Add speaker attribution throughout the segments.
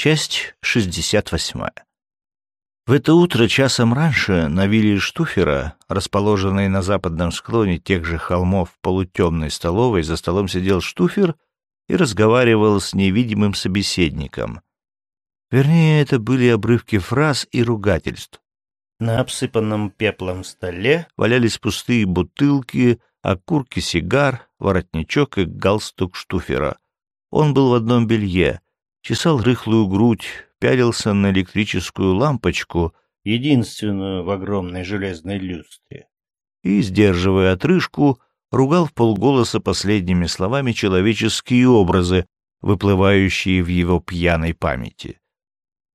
Speaker 1: Часть 68. В это утро часом раньше на вилле Штуфера, расположенной на западном склоне тех же холмов полутемной столовой, за столом сидел Штуфер и разговаривал с невидимым собеседником. Вернее, это были обрывки фраз и ругательств. На обсыпанном пеплом столе валялись пустые бутылки, окурки сигар, воротничок и галстук Штуфера. Он был в одном белье — чесал рыхлую грудь, пялился на электрическую лампочку, единственную в огромной железной люстре, и, сдерживая отрыжку, ругал в полголоса последними словами человеческие образы, выплывающие в его пьяной памяти.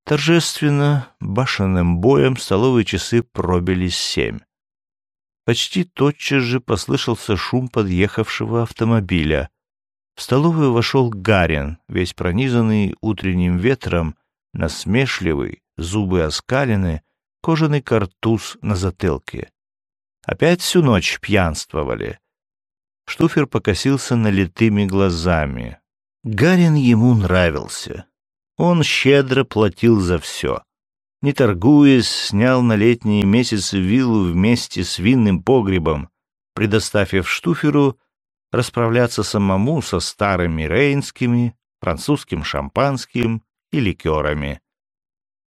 Speaker 1: Торжественно, башенным боем столовые часы пробились семь. Почти тотчас же послышался шум подъехавшего автомобиля. В столовую вошел Гарин, весь пронизанный утренним ветром, насмешливый, зубы оскалены, кожаный картуз на затылке. Опять всю ночь пьянствовали. Штуфер покосился налитыми глазами. Гарин ему нравился. Он щедро платил за все. Не торгуясь, снял на летние месяцы виллу вместе с винным погребом, предоставив Штуферу расправляться самому со старыми рейнскими, французским шампанским и ликерами.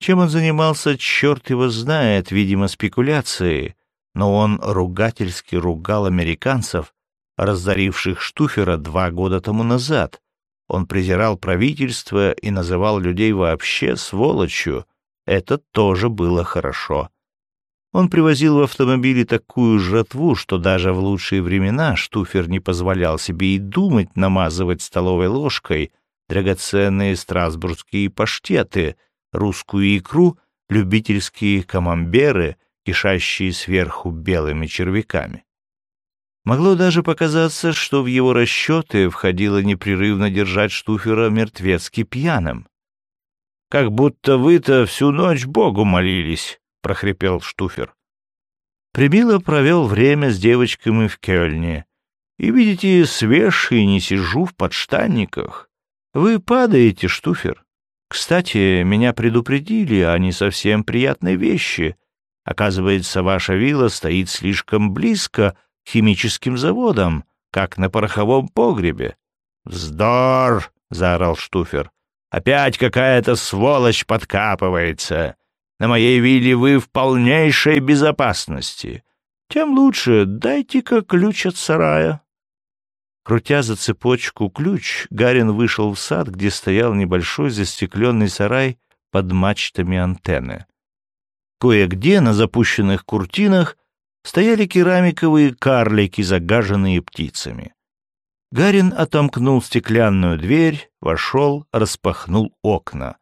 Speaker 1: Чем он занимался, черт его знает, видимо, спекуляцией, но он ругательски ругал американцев, разоривших Штуфера два года тому назад. Он презирал правительство и называл людей вообще сволочью. Это тоже было хорошо. Он привозил в автомобиле такую жратву, что даже в лучшие времена Штуфер не позволял себе и думать намазывать столовой ложкой драгоценные страсбургские паштеты, русскую икру, любительские камамберы, кишащие сверху белыми червяками. Могло даже показаться, что в его расчеты входило непрерывно держать Штуфера мертвецки пьяным. «Как будто вы-то всю ночь Богу молились», прохрипел Штуфер. Прибило провел время с девочками в Кёльне. И, видите, свеж и не сижу в подштанниках. Вы падаете, Штуфер. Кстати, меня предупредили о не совсем приятной вещи. Оказывается, ваша вилла стоит слишком близко к химическим заводам, как на пороховом погребе. «Вздор!» — заорал Штуфер. «Опять какая-то сволочь подкапывается. На моей вилле вы в полнейшей безопасности. Тем лучше дайте-ка ключ от сарая». Крутя за цепочку ключ, Гарин вышел в сад, где стоял небольшой застекленный сарай под мачтами антенны. Кое-где на запущенных куртинах стояли керамиковые карлики, загаженные птицами. Гарин отомкнул стеклянную дверь, вошел, распахнул окна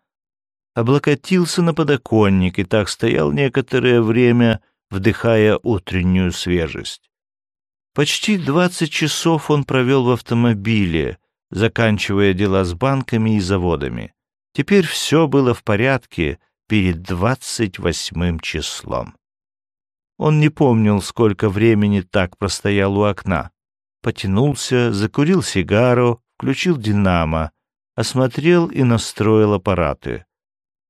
Speaker 1: облокотился на подоконник и так стоял некоторое время, вдыхая утреннюю свежесть. Почти двадцать часов он провел в автомобиле, заканчивая дела с банками и заводами. Теперь все было в порядке перед двадцать восьмым числом. Он не помнил, сколько времени так простоял у окна. Потянулся, закурил сигару, включил динамо, осмотрел и настроил аппараты.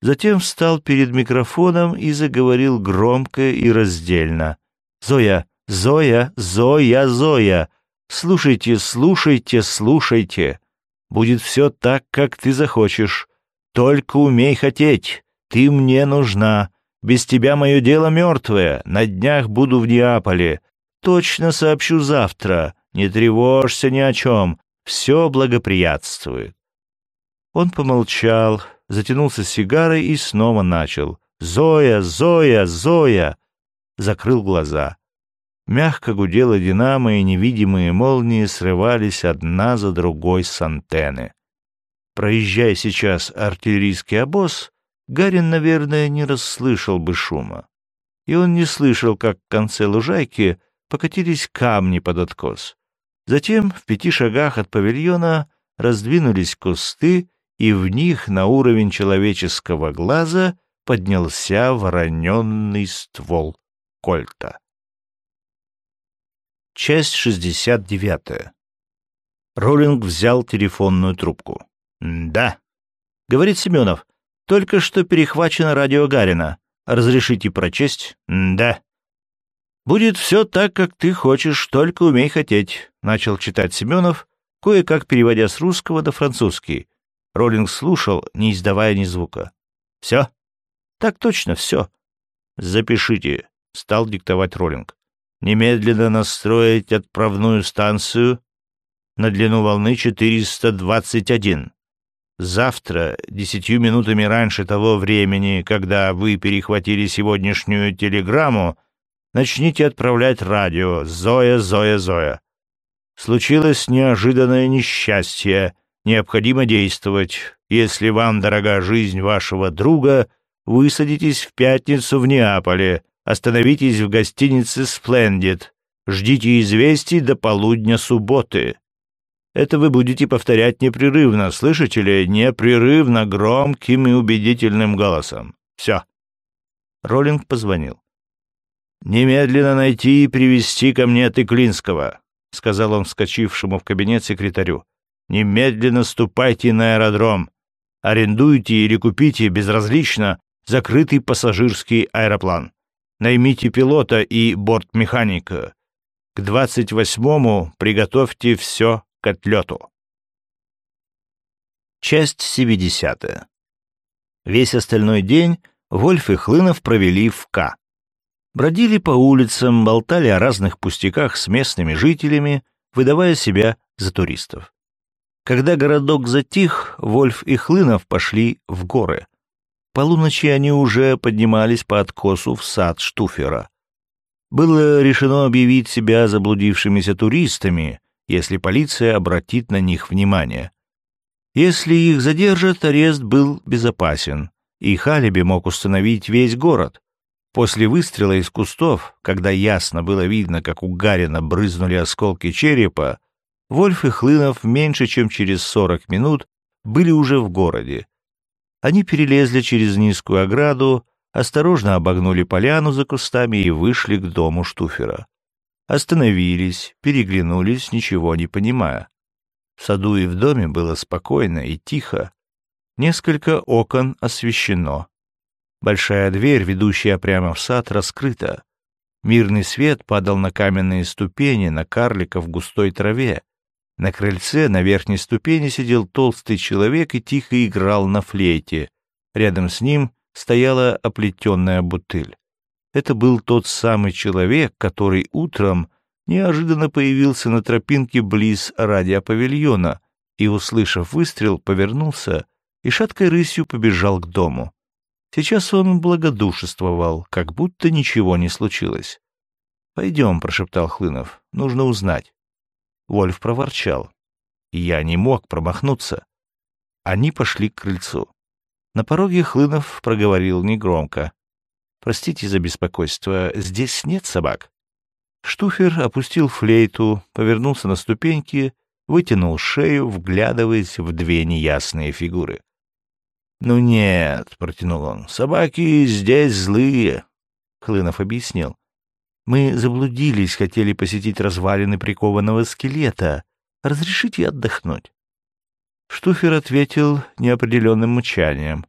Speaker 1: Затем встал перед микрофоном и заговорил громко и раздельно. «Зоя, Зоя, Зоя, Зоя! Слушайте, слушайте, слушайте! Будет все так, как ты захочешь. Только умей хотеть. Ты мне нужна. Без тебя мое дело мертвое. На днях буду в Неаполе. Точно сообщу завтра. Не тревожься ни о чем. Все благоприятствует». Он помолчал, затянулся сигарой и снова начал. «Зоя! Зоя! Зоя!» Закрыл глаза. Мягко гудела динамо, и невидимые молнии срывались одна за другой с антенны. Проезжая сейчас артиллерийский обоз, Гарин, наверное, не расслышал бы шума. И он не слышал, как в конце лужайки покатились камни под откос. Затем в пяти шагах от павильона раздвинулись кусты, и в них на уровень человеческого глаза поднялся вороненный ствол кольта. Часть 69. Роллинг взял телефонную трубку. «Да», — говорит Семенов. Только что перехвачено радио Гарина. Разрешите прочесть? да. Будет все так, как ты хочешь, только умей хотеть, начал читать Семенов, кое-как переводя с русского до французский. Роллинг слушал, не издавая ни звука. Все? Так точно, все. Запишите, стал диктовать Роллинг. Немедленно настроить отправную станцию на длину волны 421. Завтра, десятью минутами раньше того времени, когда вы перехватили сегодняшнюю телеграмму, начните отправлять радио «Зоя, Зоя, Зоя». Случилось неожиданное несчастье, необходимо действовать. Если вам дорога жизнь вашего друга, высадитесь в пятницу в Неаполе, остановитесь в гостинице «Сплендид», ждите известий до полудня субботы. Это вы будете повторять непрерывно, слышите ли? Непрерывно, громким и убедительным голосом. Все. Роллинг позвонил. «Немедленно найти и привести ко мне Тыклинского», — сказал он вскочившему в кабинет секретарю. «Немедленно ступайте на аэродром. Арендуйте или купите, безразлично, закрытый пассажирский аэроплан. Наймите пилота и бортмеханика. К двадцать восьмому приготовьте все к отлету. Часть 70. Весь остальной день Вольф и Хлынов провели в К. Бродили по улицам, болтали о разных пустяках с местными жителями, выдавая себя за туристов. Когда городок затих, Вольф и Хлынов пошли в горы. Полуночи они уже поднимались по откосу в сад Штуфера. Было решено объявить себя заблудившимися туристами, если полиция обратит на них внимание. Если их задержат, арест был безопасен, и Халиби мог установить весь город. После выстрела из кустов, когда ясно было видно, как у Гарина брызнули осколки черепа, Вольф и Хлынов меньше чем через сорок минут были уже в городе. Они перелезли через низкую ограду, осторожно обогнули поляну за кустами и вышли к дому Штуфера. Остановились, переглянулись, ничего не понимая. В саду и в доме было спокойно и тихо. Несколько окон освещено. Большая дверь, ведущая прямо в сад, раскрыта. Мирный свет падал на каменные ступени, на карлика в густой траве. На крыльце на верхней ступени сидел толстый человек и тихо играл на флейте. Рядом с ним стояла оплетенная бутыль. Это был тот самый человек, который утром неожиданно появился на тропинке близ радиопавильона и, услышав выстрел, повернулся и шаткой рысью побежал к дому. Сейчас он благодушествовал, как будто ничего не случилось. «Пойдем», — прошептал Хлынов, — «нужно узнать». Вольф проворчал. Я не мог промахнуться. Они пошли к крыльцу. На пороге Хлынов проговорил негромко. Простите за беспокойство, здесь нет собак. Штуфер опустил флейту, повернулся на ступеньки, вытянул шею, вглядываясь в две неясные фигуры. «Ну нет», — протянул он, — «собаки здесь злые», — Хлынов объяснил. «Мы заблудились, хотели посетить развалины прикованного скелета. Разрешите отдохнуть?» Штуфер ответил неопределенным мучанием.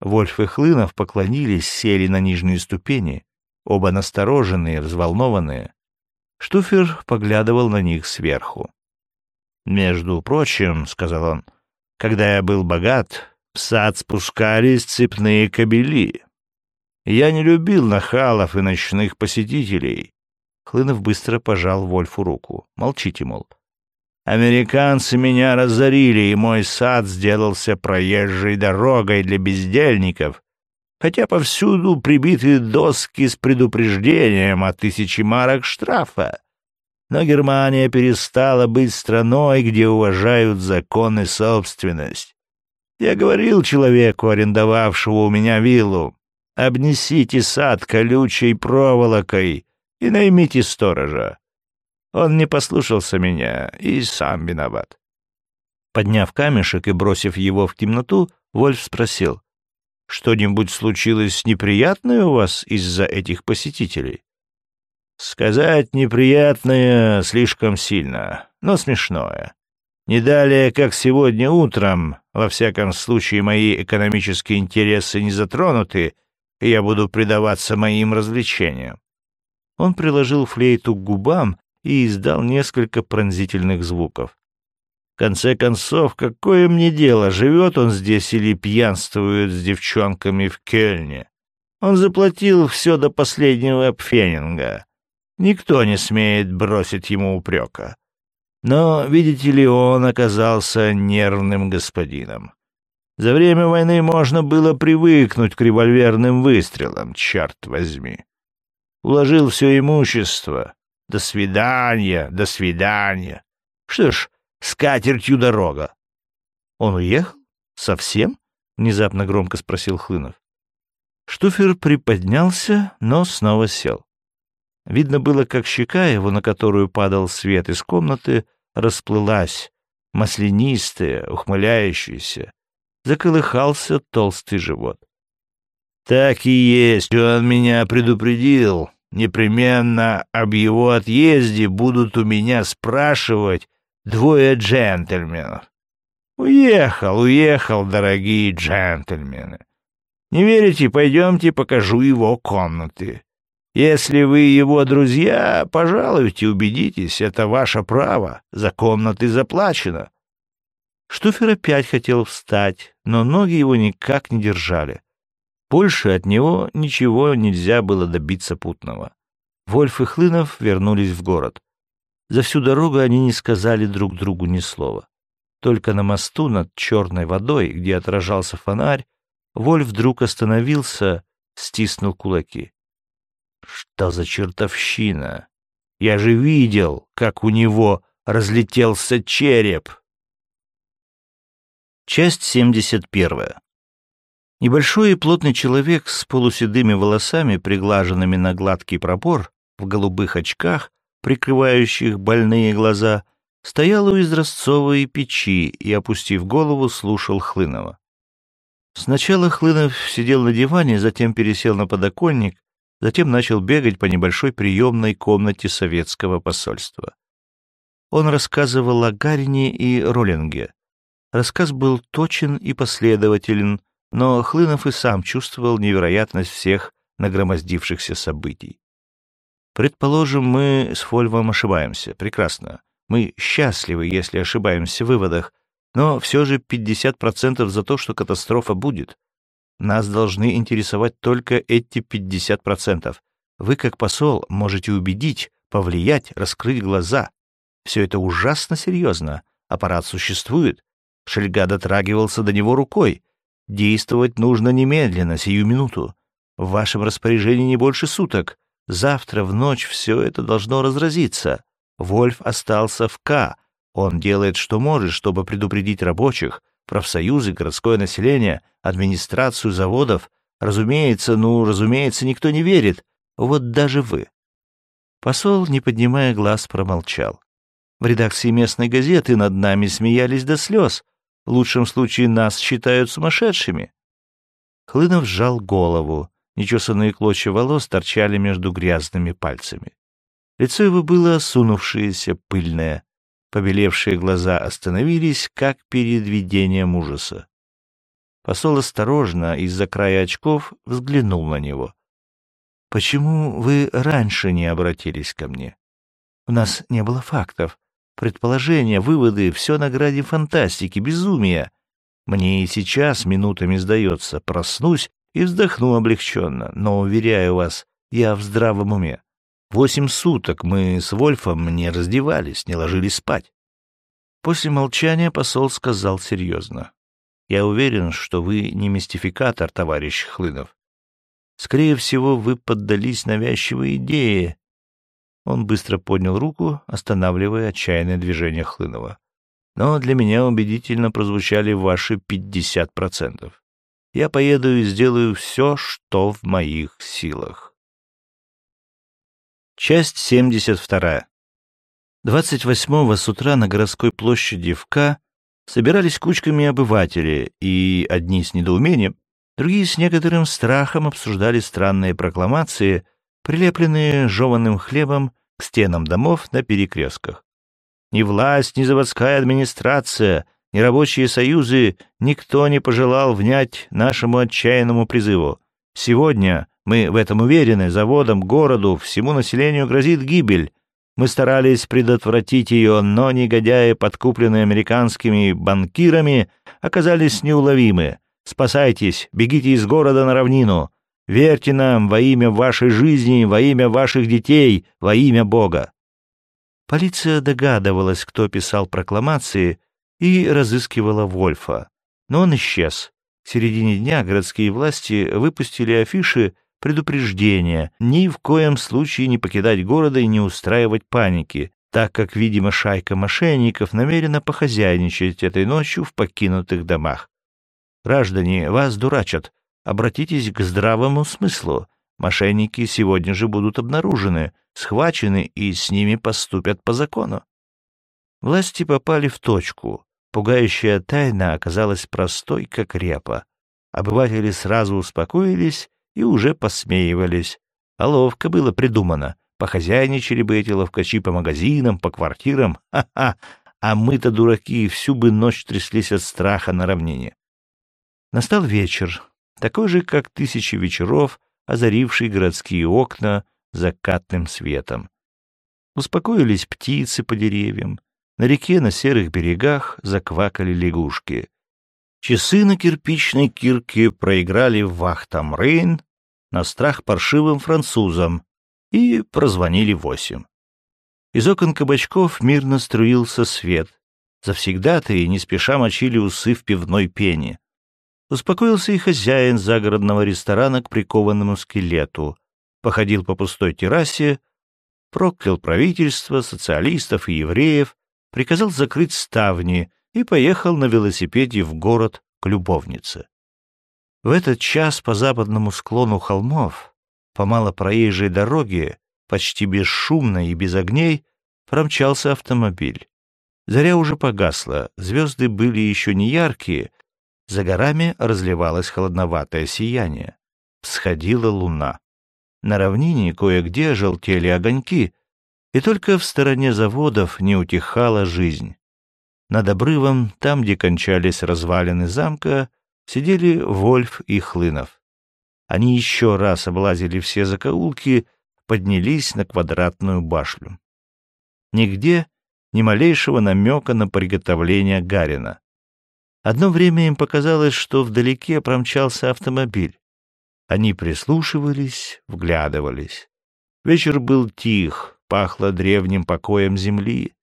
Speaker 1: Вольф и Хлынов поклонились, сели на нижние ступени, оба настороженные, взволнованные. Штуфер поглядывал на них сверху. «Между прочим», — сказал он, — «когда я был богат, в сад спускались цепные кобели. Я не любил нахалов и ночных посетителей». Хлынов быстро пожал Вольфу руку. «Молчите, мол». Американцы меня разорили, и мой сад сделался проезжей дорогой для бездельников, хотя повсюду прибиты доски с предупреждением о тысяче марок штрафа. Но Германия перестала быть страной, где уважают закон и собственность. Я говорил человеку, арендовавшему у меня виллу, обнесите сад колючей проволокой и наймите сторожа. Он не послушался меня и сам виноват. Подняв камешек и бросив его в темноту, Вольф спросил, «Что-нибудь случилось неприятное у вас из-за этих посетителей?» «Сказать неприятное слишком сильно, но смешное. Не далее, как сегодня утром, во всяком случае, мои экономические интересы не затронуты, и я буду предаваться моим развлечениям. Он приложил флейту к губам и издал несколько пронзительных звуков. В конце концов, какое мне дело, живет он здесь или пьянствует с девчонками в Кельне? Он заплатил все до последнего пфенинга. Никто не смеет бросить ему упрека. Но, видите ли, он оказался нервным господином. За время войны можно было привыкнуть к револьверным выстрелам, черт возьми. Уложил все имущество. До свидания, до свидания. Что ж, с катертью дорога. Он уехал? Совсем? Внезапно громко спросил Хлынов. Штуфер приподнялся, но снова сел. Видно было, как щека его, на которую падал свет из комнаты, расплылась, маслянистая, ухмыляющаяся. Заколыхался толстый живот. «Так и есть, он меня предупредил. Непременно об его отъезде будут у меня спрашивать двое джентльменов. Уехал, уехал, дорогие джентльмены. Не верите, пойдемте покажу его комнаты. Если вы его друзья, пожалуйте, убедитесь, это ваше право, за комнаты заплачено. Штуфер опять хотел встать, но ноги его никак не держали. Больше от него ничего нельзя было добиться путного. Вольф и Хлынов вернулись в город. За всю дорогу они не сказали друг другу ни слова. Только на мосту над черной водой, где отражался фонарь, Вольф вдруг остановился, стиснул кулаки. Что за чертовщина? Я же видел, как у него разлетелся череп. Часть 71. Небольшой и плотный человек с полуседыми волосами, приглаженными на гладкий пробор, в голубых очках, прикрывающих больные глаза, стоял у изразцовой печи и, опустив голову, слушал Хлынова. Сначала Хлынов сидел на диване, затем пересел на подоконник, затем начал бегать по небольшой приемной комнате советского посольства. Он рассказывал о Гарине и Роллинге. Рассказ был точен и последователен, но Хлынов и сам чувствовал невероятность всех нагромоздившихся событий. Предположим, мы с Фольвом ошибаемся. Прекрасно. Мы счастливы, если ошибаемся в выводах, но все же 50% за то, что катастрофа будет. Нас должны интересовать только эти 50%. Вы, как посол, можете убедить, повлиять, раскрыть глаза. Все это ужасно серьезно. Аппарат существует. Шельга дотрагивался до него рукой. Действовать нужно немедленно, сию минуту. В вашем распоряжении не больше суток. Завтра в ночь все это должно разразиться. Вольф остался в К. Он делает, что может, чтобы предупредить рабочих, профсоюзы, городское население, администрацию заводов. Разумеется, ну, разумеется, никто не верит. Вот даже вы. Посол, не поднимая глаз, промолчал. В редакции местной газеты над нами смеялись до слез. В лучшем случае нас считают сумасшедшими. Хлынов сжал голову. Нечесанные клочья волос торчали между грязными пальцами. Лицо его было осунувшееся, пыльное. Побелевшие глаза остановились, как перед видением ужаса. Посол осторожно из-за края очков взглянул на него. «Почему вы раньше не обратились ко мне? У нас не было фактов, предположения, выводы, все на граде фантастики, безумия. Мне и сейчас минутами сдается, проснусь и вздохну облегченно, но, уверяю вас, я в здравом уме. Восемь суток мы с Вольфом не раздевались, не ложились спать. После молчания посол сказал серьезно. «Я уверен, что вы не мистификатор, товарищ Хлынов. Скорее всего, вы поддались навязчивой идее». Он быстро поднял руку, останавливая отчаянное движение Хлынова. «Но для меня убедительно прозвучали ваши пятьдесят процентов я поеду и сделаю все, что в моих силах. Часть 72. 28-го с утра на городской площади в К собирались кучками обыватели, и одни с недоумением, другие с некоторым страхом обсуждали странные прокламации, прилепленные жеванным хлебом к стенам домов на перекрестках. Ни власть, ни заводская администрация, ни рабочие союзы, никто не пожелал внять нашему отчаянному призыву. Сегодня, мы в этом уверены, заводам, городу, всему населению грозит гибель. Мы старались предотвратить ее, но негодяи, подкупленные американскими банкирами, оказались неуловимы. Спасайтесь, бегите из города на равнину. Верьте нам во имя вашей жизни, во имя ваших детей, во имя Бога. Полиция догадывалась, кто писал прокламации, и разыскивала Вольфа. Но он исчез. В середине дня городские власти выпустили афиши предупреждения ни в коем случае не покидать города и не устраивать паники, так как, видимо, шайка мошенников намерена похозяйничать этой ночью в покинутых домах. Граждане, вас дурачат. Обратитесь к здравому смыслу. Мошенники сегодня же будут обнаружены, схвачены и с ними поступят по закону. Власти попали в точку. Пугающая тайна оказалась простой, как репа. Обыватели сразу успокоились и уже посмеивались. А ловко было придумано. Похозяйничали бы эти ловкачи по магазинам, по квартирам. Ха-ха! А мы-то, дураки, всю бы ночь тряслись от страха на равнине. Настал вечер, такой же, как тысячи вечеров, озаривший городские окна закатным светом. Успокоились птицы по деревьям, на реке на серых берегах заквакали лягушки. Часы на кирпичной кирке проиграли вахтам Рейн на страх паршивым французам и прозвонили восемь. Из окон кабачков мирно струился свет. Завсегда-то и не спеша мочили усы в пивной пене. Успокоился и хозяин загородного ресторана к прикованному скелету. Походил по пустой террасе, проклял правительство, социалистов и евреев, приказал закрыть ставни и поехал на велосипеде в город к любовнице. В этот час по западному склону холмов, по малопроезжей дороге, почти бесшумно и без огней, промчался автомобиль. Заря уже погасла, звезды были еще не яркие, за горами разливалось холодноватое сияние. Всходила луна. На равнине кое-где желтели огоньки, и только в стороне заводов не утихала жизнь. Над обрывом, там, где кончались развалины замка, сидели Вольф и Хлынов. Они еще раз облазили все закоулки, поднялись на квадратную башню. Нигде ни малейшего намека на приготовление Гарина. Одно время им показалось, что вдалеке промчался автомобиль. Они прислушивались, вглядывались. Вечер был тих, пахло древним покоем земли.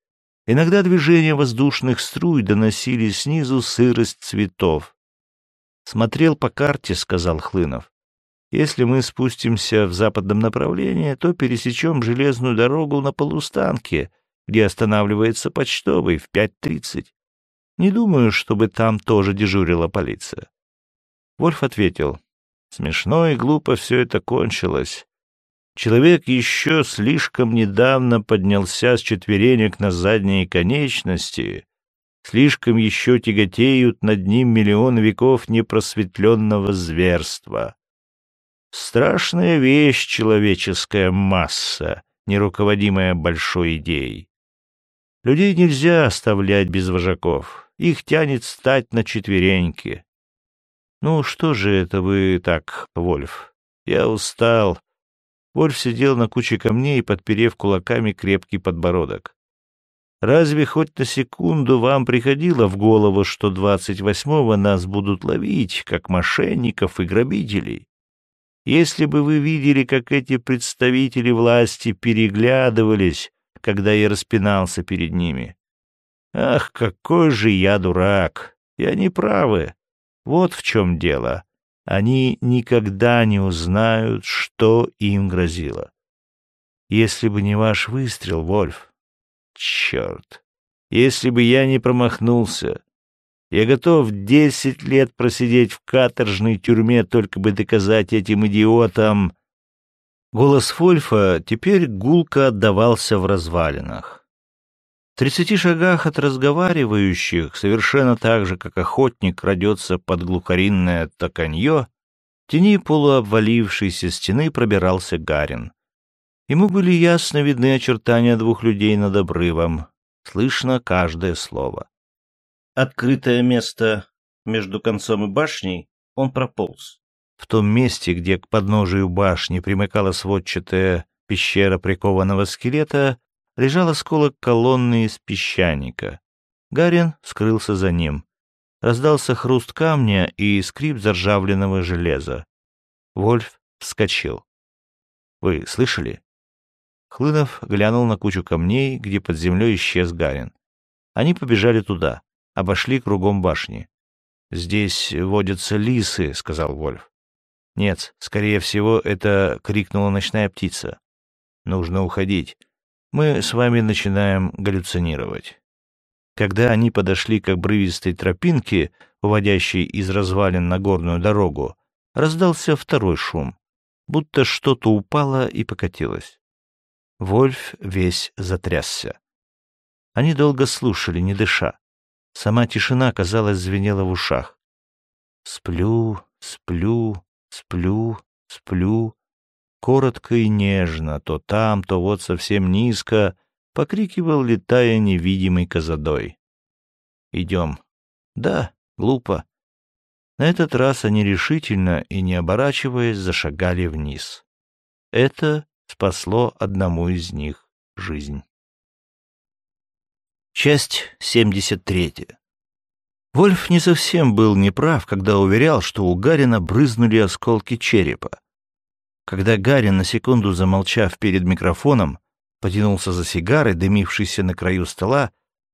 Speaker 1: Иногда движения воздушных струй доносили снизу сырость цветов. «Смотрел по карте», — сказал Хлынов. «Если мы спустимся в западном направлении, то пересечем железную дорогу на полустанке, где останавливается почтовый в 5.30. Не думаю, чтобы там тоже дежурила полиция. Вольф ответил. Смешно и глупо все это кончилось. Человек еще слишком недавно поднялся с четверенек на задние конечности, слишком еще тяготеют над ним миллион веков непросветленного зверства. Страшная вещь человеческая масса, неруководимая большой идеей. Людей нельзя оставлять без вожаков их тянет стать на четвереньки. Ну, что же это вы так, Вольф? Я устал. Вольф сидел на куче камней, подперев кулаками крепкий подбородок. Разве хоть на секунду вам приходило в голову, что двадцать восьмого нас будут ловить, как мошенников и грабителей? Если бы вы видели, как эти представители власти переглядывались, когда я распинался перед ними, Ах, какой же я дурак! И они правы. Вот в чем дело. Они никогда не узнают, что им грозило. Если бы не ваш выстрел, Вольф. Черт! Если бы я не промахнулся. Я готов десять лет просидеть в каторжной тюрьме, только бы доказать этим идиотам. Голос Вольфа теперь гулко отдавался в развалинах тридцати шагах от разговаривающих, совершенно так же, как охотник крадется под глухаринное токанье, тени полуобвалившейся стены пробирался Гарин. Ему были ясно видны очертания двух людей над обрывом. Слышно каждое слово. Открытое место между концом и башней он прополз. В том месте, где к подножию башни примыкала сводчатая пещера прикованного скелета, лежал осколок колонны из песчаника. Гарин скрылся за ним. Раздался хруст камня и скрип заржавленного железа. Вольф вскочил. «Вы слышали?» Хлынов глянул на кучу камней, где под землей исчез Гарин. Они побежали туда, обошли кругом башни. «Здесь водятся лисы», — сказал Вольф. «Нет, скорее всего, это крикнула ночная птица. Нужно уходить. Мы с вами начинаем галлюцинировать». Когда они подошли к обрывистой тропинке, уводящей из развалин на горную дорогу, раздался второй шум, будто что-то упало и покатилось. Вольф весь затрясся. Они долго слушали, не дыша. Сама тишина, казалось, звенела в ушах. Сплю, сплю, сплю, сплю. Коротко и нежно, то там, то вот совсем низко, покрикивал, летая невидимый козадой. «Идем». «Да, глупо». На этот раз они решительно и не оборачиваясь зашагали вниз. Это спасло одному из них жизнь. Часть 73. Вольф не совсем был неправ, когда уверял, что у Гарина брызнули осколки черепа. Когда Гарин, на секунду замолчав перед микрофоном, потянулся за сигарой, дымившейся на краю стола,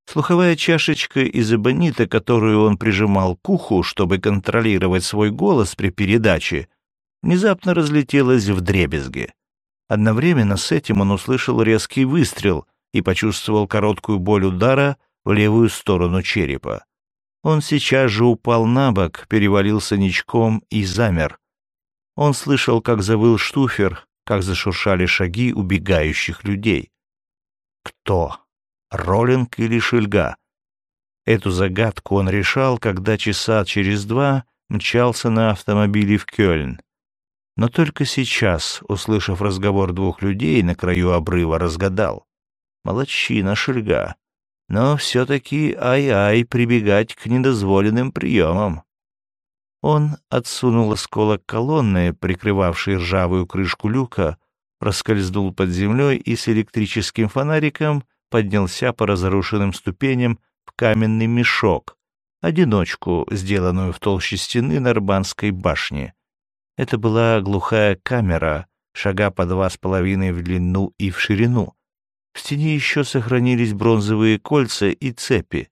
Speaker 1: слуховая чашечка из эбонита, которую он прижимал к уху, чтобы контролировать свой голос при передаче, внезапно разлетелась в дребезги. Одновременно с этим он услышал резкий выстрел и почувствовал короткую боль удара в левую сторону черепа. Он сейчас же упал на бок, перевалился ничком и замер. Он слышал, как завыл штуфер, как зашуршали шаги убегающих людей. Кто? Роллинг или Шельга? Эту загадку он решал, когда часа через два мчался на автомобиле в Кёльн. Но только сейчас, услышав разговор двух людей на краю обрыва, разгадал. Молодчина Шельга. Но все-таки ай-ай прибегать к недозволенным приемам. Он отсунул осколок колонны, прикрывавшей ржавую крышку люка, проскользнул под землей и с электрическим фонариком поднялся по разрушенным ступеням в каменный мешок, одиночку, сделанную в толще стены Нарбанской башни. Это была глухая камера, шага по два с половиной в длину и в ширину. В стене еще сохранились бронзовые кольца и цепи.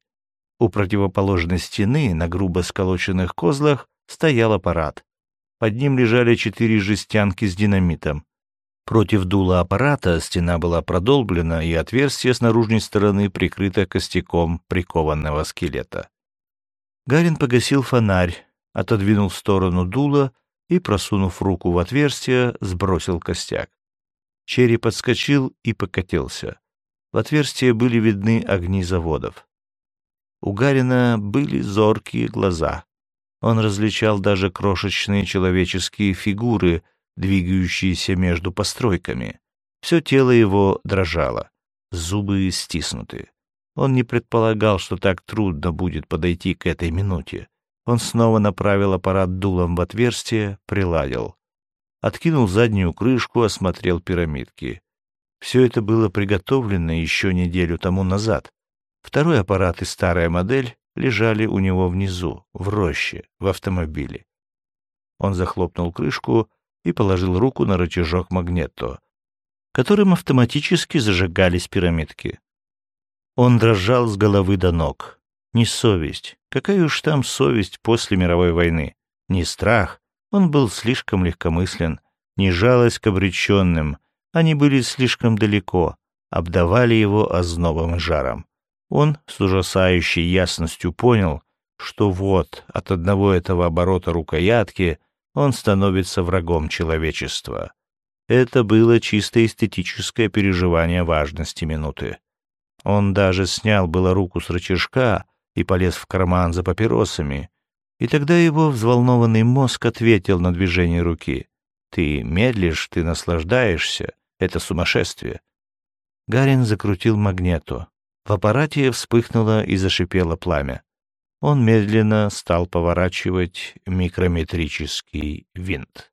Speaker 1: У противоположной стены на грубо сколоченных козлах стоял аппарат. Под ним лежали четыре жестянки с динамитом. Против дула аппарата стена была продолблена, и отверстие с наружной стороны прикрыто костяком прикованного скелета. Гарин погасил фонарь, отодвинул в сторону дула и, просунув руку в отверстие, сбросил костяк. Череп подскочил и покатился. В отверстие были видны огни заводов. У Гарина были зоркие глаза. Он различал даже крошечные человеческие фигуры, двигающиеся между постройками. Все тело его дрожало, зубы стиснуты. Он не предполагал, что так трудно будет подойти к этой минуте. Он снова направил аппарат дулом в отверстие, приладил. Откинул заднюю крышку, осмотрел пирамидки. Все это было приготовлено еще неделю тому назад. Второй аппарат и старая модель лежали у него внизу, в роще, в автомобиле. Он захлопнул крышку и положил руку на рычажок магнето, которым автоматически зажигались пирамидки. Он дрожал с головы до ног. Не совесть. Какая уж там совесть после мировой войны. Не страх. Он был слишком легкомыслен. Не жалость к обреченным. Они были слишком далеко. Обдавали его ознобом и жаром. Он с ужасающей ясностью понял, что вот от одного этого оборота рукоятки он становится врагом человечества. Это было чисто эстетическое переживание важности минуты. Он даже снял было руку с рычажка, и полез в карман за папиросами. И тогда его взволнованный мозг ответил на движение руки. «Ты медлишь, ты наслаждаешься. Это сумасшествие». Гарин закрутил магнету. В аппарате вспыхнуло и зашипело пламя. Он медленно стал поворачивать микрометрический винт.